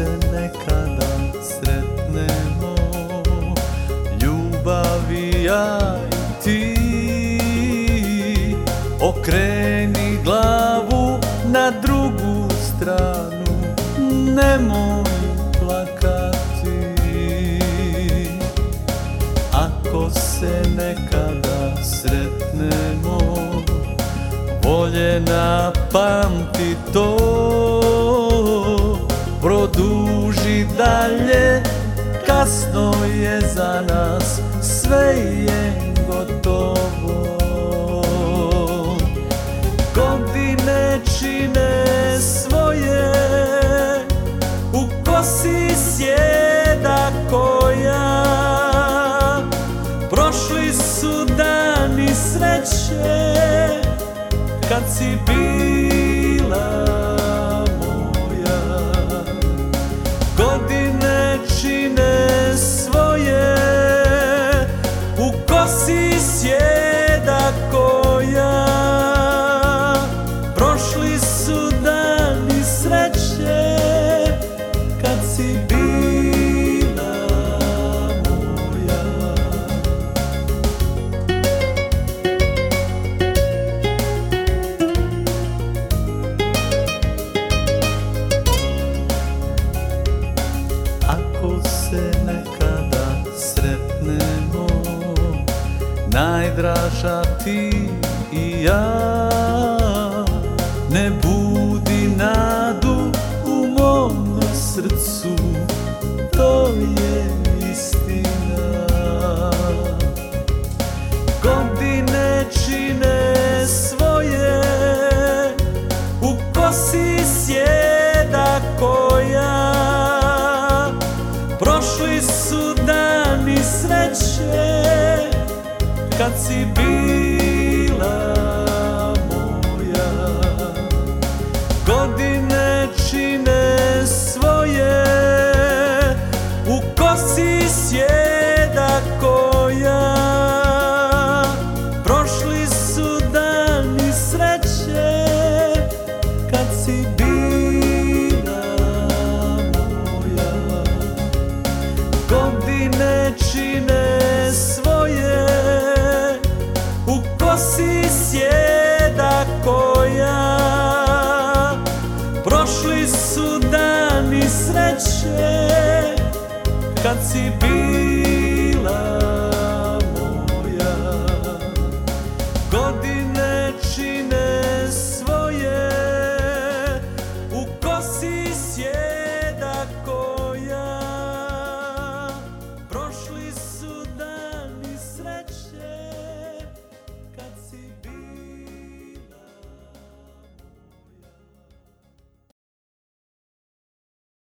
se nekada sretnemo. Ljubavi ja i ti Okreni glavu na drugu stranu Nemoj plakati. Ako se nekada sretnemo Voljena pamti to. Produži dalje Kasno je za nas Sve je gotovo. Godine čine svoje U kosi sjeda koja. Prošli su dani sreće Kad si bila Najdraža ti i ja Ne budi Kad si bila su dani sreće Kad si bila